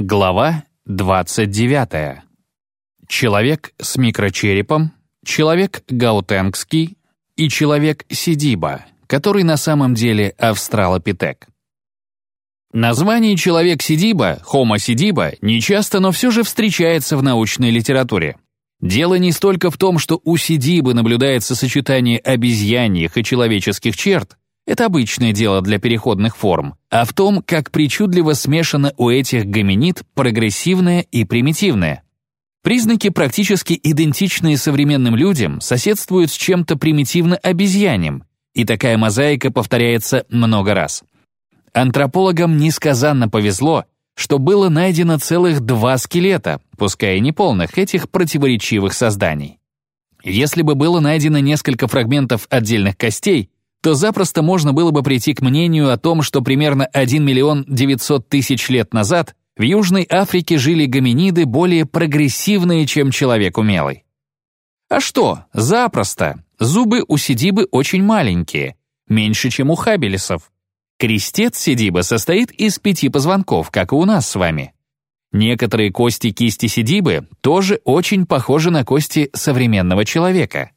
Глава 29. Человек с микрочерепом, человек гаутенгский и человек сидиба, который на самом деле австралопитек. Название человек сидиба, homo сидиба, нечасто, но все же встречается в научной литературе. Дело не столько в том, что у сидибы наблюдается сочетание обезьяньих и человеческих черт, это обычное дело для переходных форм, а в том, как причудливо смешано у этих гоминид прогрессивное и примитивное. Признаки, практически идентичные современным людям, соседствуют с чем-то примитивно-обезьяним, и такая мозаика повторяется много раз. Антропологам несказанно повезло, что было найдено целых два скелета, пускай и неполных, этих противоречивых созданий. Если бы было найдено несколько фрагментов отдельных костей, то запросто можно было бы прийти к мнению о том, что примерно 1 миллион 900 тысяч лет назад в Южной Африке жили гоминиды более прогрессивные, чем человек умелый. А что, запросто. Зубы у сидибы очень маленькие, меньше, чем у хабелесов. Крестец сидиба состоит из пяти позвонков, как и у нас с вами. Некоторые кости кисти сидибы тоже очень похожи на кости современного человека.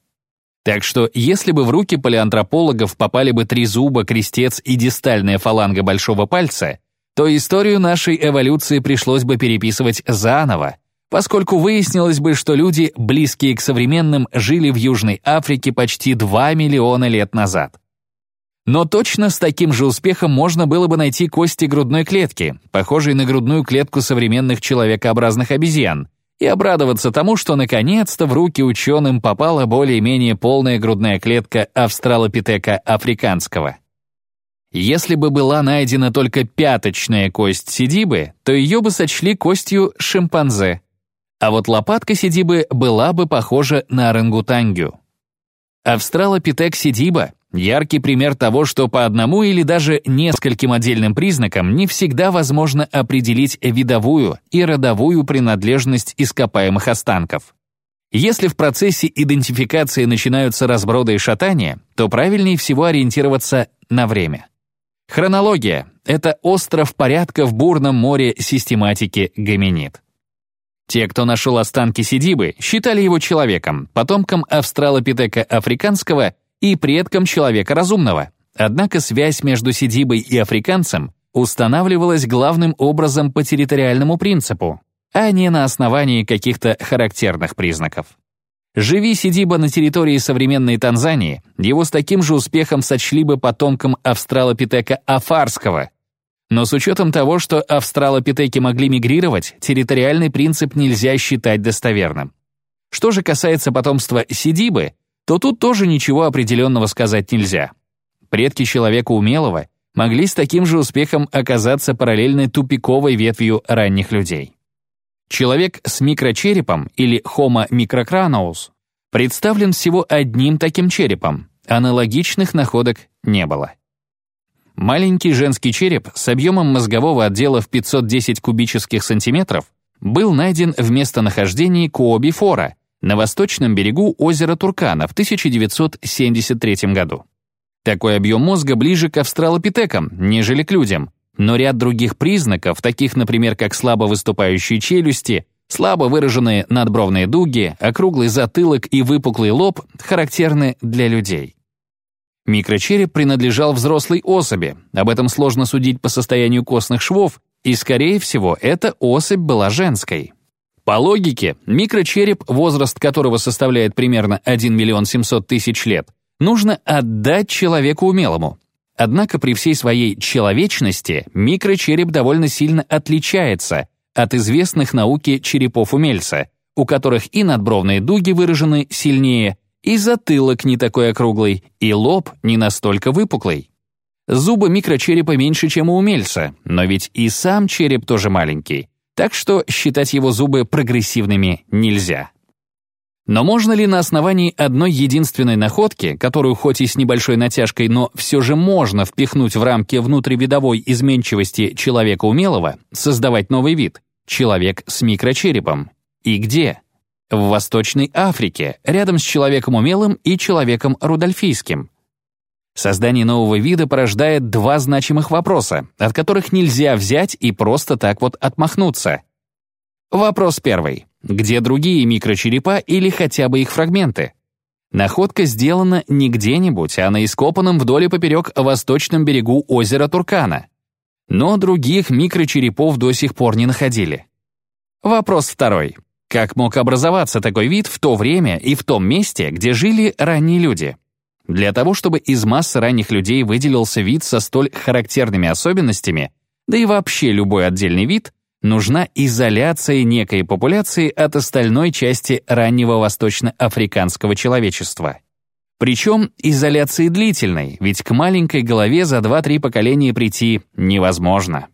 Так что, если бы в руки палеантропологов попали бы три зуба, крестец и дистальная фаланга большого пальца, то историю нашей эволюции пришлось бы переписывать заново, поскольку выяснилось бы, что люди, близкие к современным, жили в Южной Африке почти 2 миллиона лет назад. Но точно с таким же успехом можно было бы найти кости грудной клетки, похожие на грудную клетку современных человекообразных обезьян, и обрадоваться тому, что наконец-то в руки ученым попала более-менее полная грудная клетка австралопитека африканского. Если бы была найдена только пяточная кость сидибы, то ее бы сочли костью шимпанзе. А вот лопатка сидибы была бы похожа на орангутангю. Австралопитек сидиба Яркий пример того, что по одному или даже нескольким отдельным признакам не всегда возможно определить видовую и родовую принадлежность ископаемых останков. Если в процессе идентификации начинаются разброды и шатания, то правильнее всего ориентироваться на время. Хронология — это остров порядка в бурном море систематики гоминид. Те, кто нашел останки Сидибы, считали его человеком, потомком австралопитека африканского и предком человека разумного. Однако связь между Сидибой и африканцем устанавливалась главным образом по территориальному принципу, а не на основании каких-то характерных признаков. Живи Сидиба на территории современной Танзании, его с таким же успехом сочли бы потомком австралопитека афарского. Но с учетом того, что австралопитеки могли мигрировать, территориальный принцип нельзя считать достоверным. Что же касается потомства Сидибы, то тут тоже ничего определенного сказать нельзя. Предки человека умелого могли с таким же успехом оказаться параллельной тупиковой ветвью ранних людей. Человек с микрочерепом или Homo microcranaus представлен всего одним таким черепом, аналогичных находок не было. Маленький женский череп с объемом мозгового отдела в 510 кубических сантиметров был найден в местонахождении Кообифора, на восточном берегу озера Туркана в 1973 году. Такой объем мозга ближе к австралопитекам, нежели к людям, но ряд других признаков, таких, например, как слабо выступающие челюсти, слабо выраженные надбровные дуги, округлый затылок и выпуклый лоб, характерны для людей. Микрочереп принадлежал взрослой особи, об этом сложно судить по состоянию костных швов, и, скорее всего, эта особь была женской. По логике, микрочереп, возраст которого составляет примерно 1 миллион 700 тысяч лет, нужно отдать человеку умелому. Однако при всей своей человечности микрочереп довольно сильно отличается от известных науке черепов умельца, у которых и надбровные дуги выражены сильнее, и затылок не такой округлый, и лоб не настолько выпуклый. Зубы микрочерепа меньше, чем у умельца, но ведь и сам череп тоже маленький так что считать его зубы прогрессивными нельзя. Но можно ли на основании одной единственной находки, которую хоть и с небольшой натяжкой, но все же можно впихнуть в рамки внутривидовой изменчивости человека умелого, создавать новый вид — человек с микрочерепом? И где? В Восточной Африке, рядом с человеком умелым и человеком рудольфийским. Создание нового вида порождает два значимых вопроса, от которых нельзя взять и просто так вот отмахнуться. Вопрос первый. Где другие микрочерепа или хотя бы их фрагменты? Находка сделана не где-нибудь, а на ископанном вдоль и поперек восточном берегу озера Туркана. Но других микрочерепов до сих пор не находили. Вопрос второй. Как мог образоваться такой вид в то время и в том месте, где жили ранние люди? Для того, чтобы из массы ранних людей выделился вид со столь характерными особенностями, да и вообще любой отдельный вид, нужна изоляция некой популяции от остальной части раннего восточноафриканского человечества. Причем изоляции длительной, ведь к маленькой голове за 2-3 поколения прийти невозможно.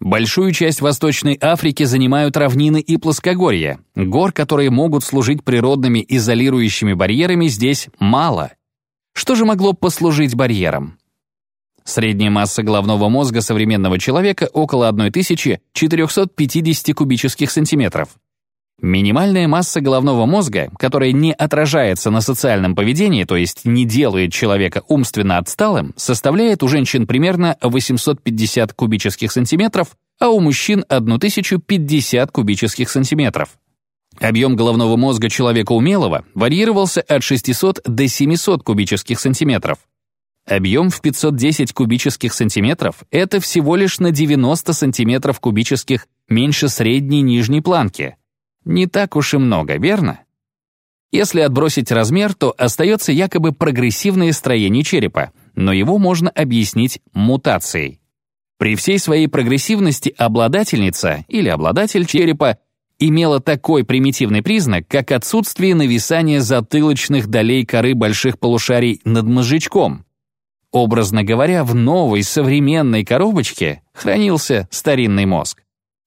Большую часть Восточной Африки занимают равнины и плоскогорья. Гор, которые могут служить природными изолирующими барьерами, здесь мало. Что же могло послужить барьером? Средняя масса головного мозга современного человека около 1450 кубических сантиметров. Минимальная масса головного мозга, которая не отражается на социальном поведении, то есть не делает человека умственно отсталым, составляет у женщин примерно 850 кубических сантиметров, а у мужчин 1050 кубических сантиметров. Объем головного мозга человека умелого варьировался от 600 до 700 кубических сантиметров. Объем в 510 кубических сантиметров — это всего лишь на 90 сантиметров кубических меньше средней нижней планки — не так уж и много, верно? Если отбросить размер, то остается якобы прогрессивное строение черепа, но его можно объяснить мутацией. При всей своей прогрессивности обладательница или обладатель черепа имела такой примитивный признак, как отсутствие нависания затылочных долей коры больших полушарий над мозжечком. Образно говоря, в новой современной коробочке хранился старинный мозг.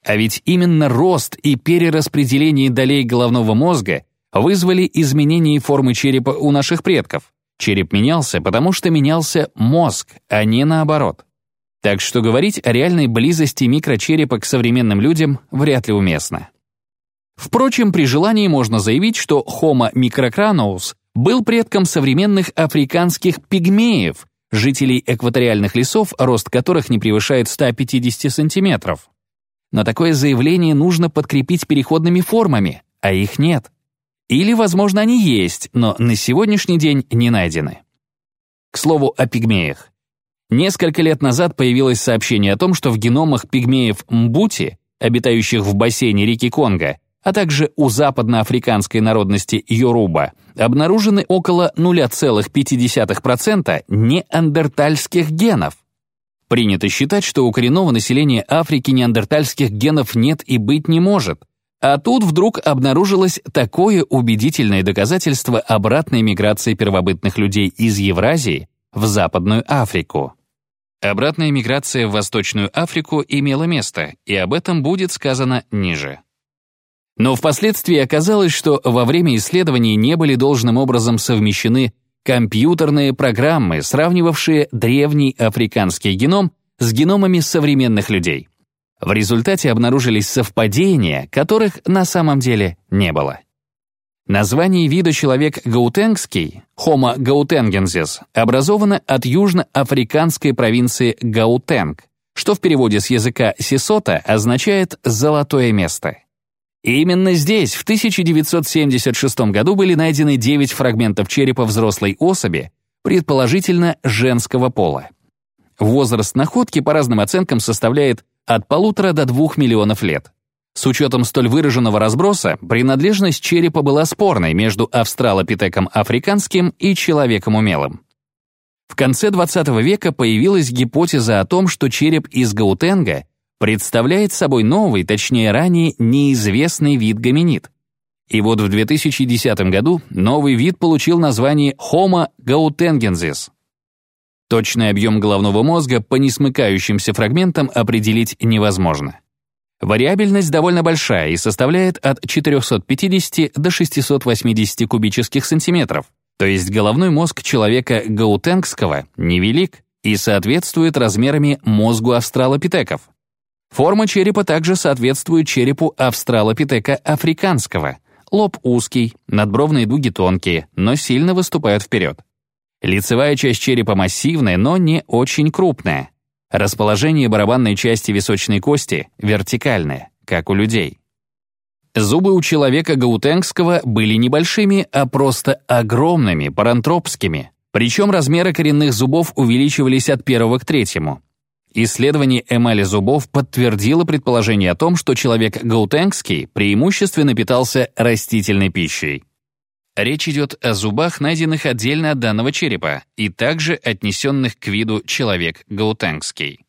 А ведь именно рост и перераспределение долей головного мозга вызвали изменение формы черепа у наших предков. Череп менялся, потому что менялся мозг, а не наоборот. Так что говорить о реальной близости микрочерепа к современным людям вряд ли уместно. Впрочем, при желании можно заявить, что Homo microcranaus был предком современных африканских пигмеев, жителей экваториальных лесов, рост которых не превышает 150 сантиметров. Но такое заявление нужно подкрепить переходными формами, а их нет. Или, возможно, они есть, но на сегодняшний день не найдены. К слову о пигмеях. Несколько лет назад появилось сообщение о том, что в геномах пигмеев Мбути, обитающих в бассейне реки Конго, а также у западноафриканской народности Йоруба, обнаружены около 0,5% неандертальских генов. Принято считать, что у коренного населения Африки неандертальских генов нет и быть не может. А тут вдруг обнаружилось такое убедительное доказательство обратной миграции первобытных людей из Евразии в Западную Африку. Обратная миграция в Восточную Африку имела место, и об этом будет сказано ниже. Но впоследствии оказалось, что во время исследований не были должным образом совмещены компьютерные программы, сравнивавшие древний африканский геном с геномами современных людей. В результате обнаружились совпадения, которых на самом деле не было. Название вида человек гаутенгский, Homo gautengensis, образовано от южноафриканской провинции Гаутенг, что в переводе с языка сесота означает «золотое место». И именно здесь в 1976 году были найдены 9 фрагментов черепа взрослой особи, предположительно женского пола. Возраст находки по разным оценкам составляет от полутора до двух миллионов лет. С учетом столь выраженного разброса, принадлежность черепа была спорной между австралопитеком африканским и человеком умелым. В конце 20 века появилась гипотеза о том, что череп из Гаутенга представляет собой новый, точнее ранее неизвестный вид гоминид. И вот в 2010 году новый вид получил название Homo gautengensis. Точный объем головного мозга по несмыкающимся фрагментам определить невозможно. Вариабельность довольно большая и составляет от 450 до 680 кубических сантиметров, то есть головной мозг человека гаутенгского невелик и соответствует размерами мозгу австралопитеков. Форма черепа также соответствует черепу австралопитека африканского. Лоб узкий, надбровные дуги тонкие, но сильно выступают вперед. Лицевая часть черепа массивная, но не очень крупная. Расположение барабанной части височной кости вертикальное, как у людей. Зубы у человека гаутенгского были небольшими, а просто огромными, парантропскими. Причем размеры коренных зубов увеличивались от первого к третьему. Исследование эмали зубов подтвердило предположение о том, что человек гаутенгский преимущественно питался растительной пищей. Речь идет о зубах, найденных отдельно от данного черепа, и также отнесенных к виду человек гаутенгский.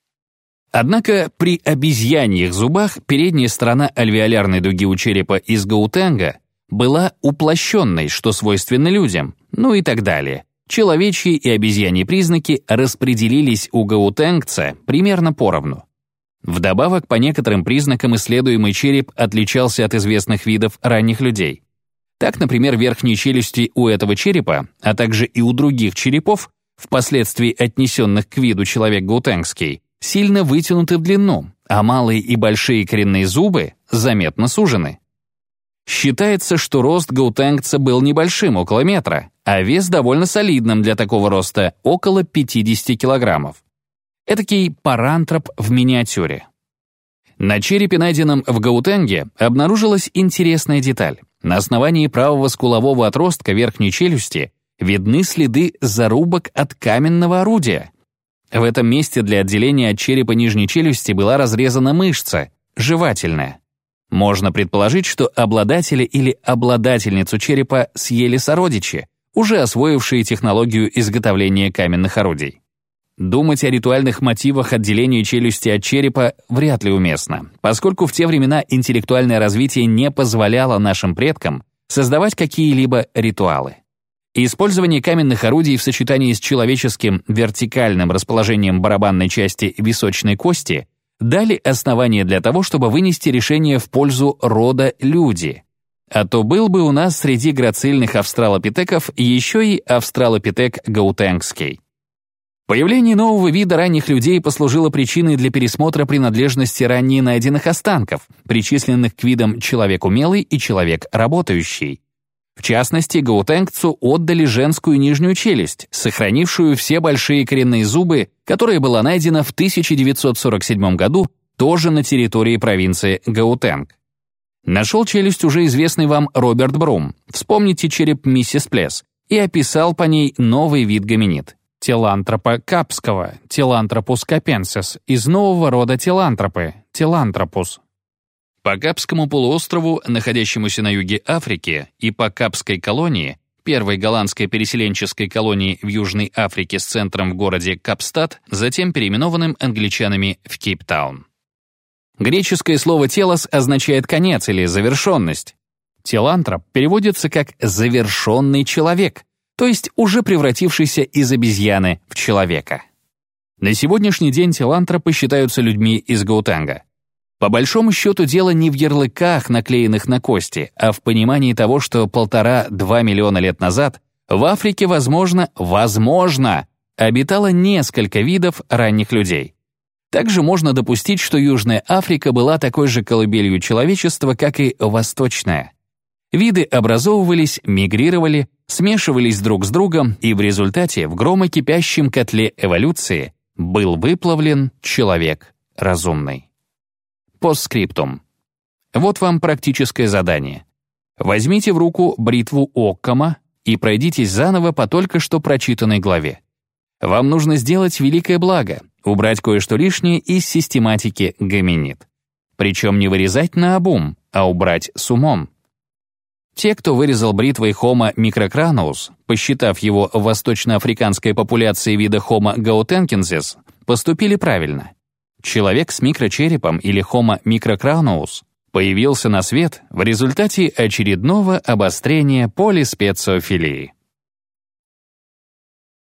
Однако при обезьяньих зубах передняя сторона альвеолярной дуги у черепа из гаутенга была уплощенной, что свойственно людям, ну и так далее. Человечьи и обезьяньи признаки распределились у гаутенгца примерно поровну. Вдобавок, по некоторым признакам исследуемый череп отличался от известных видов ранних людей. Так, например, верхние челюсти у этого черепа, а также и у других черепов, впоследствии отнесенных к виду человек гаутенгский, сильно вытянуты в длину, а малые и большие коренные зубы заметно сужены. Считается, что рост гаутенгца был небольшим, около метра, а вес довольно солидным для такого роста, около 50 килограммов. Этакий парантроп в миниатюре. На черепе, найденном в Гаутенге, обнаружилась интересная деталь. На основании правого скулового отростка верхней челюсти видны следы зарубок от каменного орудия, в этом месте для отделения от черепа нижней челюсти была разрезана мышца, жевательная. Можно предположить, что обладатели или обладательницу черепа съели сородичи, уже освоившие технологию изготовления каменных орудий. Думать о ритуальных мотивах отделения челюсти от черепа вряд ли уместно, поскольку в те времена интеллектуальное развитие не позволяло нашим предкам создавать какие-либо ритуалы. Использование каменных орудий в сочетании с человеческим вертикальным расположением барабанной части височной кости дали основание для того, чтобы вынести решение в пользу рода люди. А то был бы у нас среди грацильных австралопитеков еще и австралопитек гаутенгский. Появление нового вида ранних людей послужило причиной для пересмотра принадлежности ранее найденных останков, причисленных к видам человек умелый и человек работающий. В частности, гаутенгцу отдали женскую нижнюю челюсть, сохранившую все большие коренные зубы, которая была найдена в 1947 году тоже на территории провинции Гаутенг. Нашел челюсть уже известный вам Роберт Брум, вспомните череп миссис Плес, и описал по ней новый вид гоминид — телантропа капского, телантропус капенсис, из нового рода телантропы, телантропус. По Капскому полуострову, находящемуся на юге Африки, и по Капской колонии, первой голландской переселенческой колонии в Южной Африке с центром в городе Капстад, затем переименованным англичанами в Кейптаун. Греческое слово «телос» означает «конец» или «завершенность». Телантроп переводится как «завершенный человек», то есть уже превратившийся из обезьяны в человека. На сегодняшний день телантропы считаются людьми из Гаутанга. По большому счету дело не в ярлыках, наклеенных на кости, а в понимании того, что полтора-два миллиона лет назад в Африке, возможно, возможно, обитало несколько видов ранних людей. Также можно допустить, что Южная Африка была такой же колыбелью человечества, как и Восточная. Виды образовывались, мигрировали, смешивались друг с другом, и в результате в громокипящем котле эволюции был выплавлен человек разумный. Постскриптум. Вот вам практическое задание. Возьмите в руку бритву Оккама и пройдитесь заново по только что прочитанной главе. Вам нужно сделать великое благо — убрать кое-что лишнее из систематики гоминид. Причем не вырезать на обум, а убрать с умом. Те, кто вырезал бритвой Homo microcranus, посчитав его восточноафриканской популяцией вида Homo gautenkensis, поступили правильно. Человек с микрочерепом или Homo microcranus появился на свет в результате очередного обострения полиспециофилии.